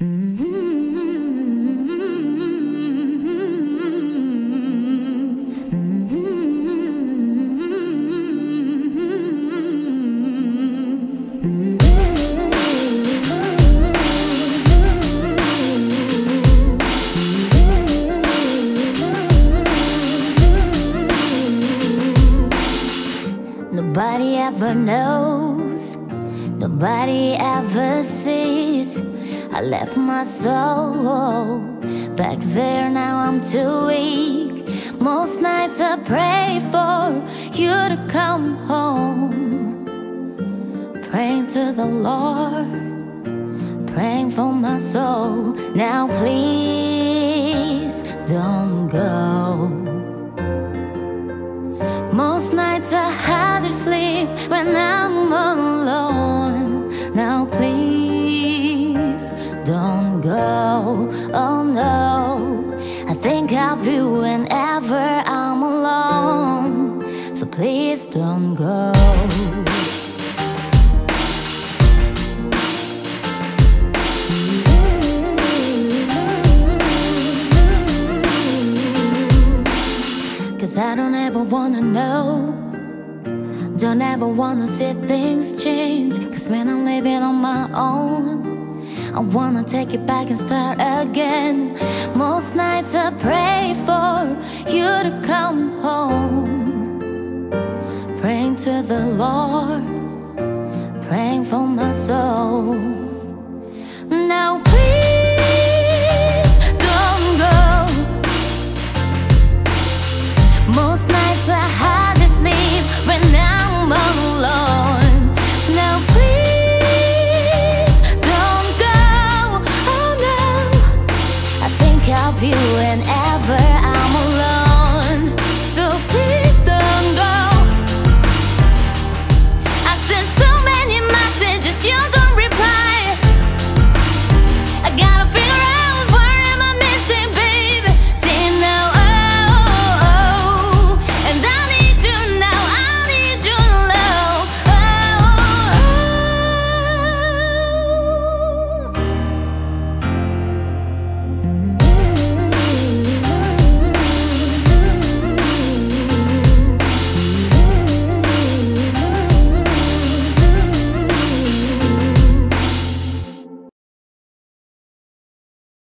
Nobody ever knows, nobody ever sees. I left my soul back there, now I'm too weak. Most nights I pray for you to come home. Praying to the Lord, praying for my soul. Now please don't go. Most nights I to sleep when I'm please don't go. Cause I don't ever wanna know. Don't ever wanna see things change. Cause when I'm living on my own, I wanna take it back and start again. Most nights I pray to the Lord, praying for my soul. Now please don't go. Most nights I hide to sleep when I'm alone. Now please don't go. Oh no, I think of you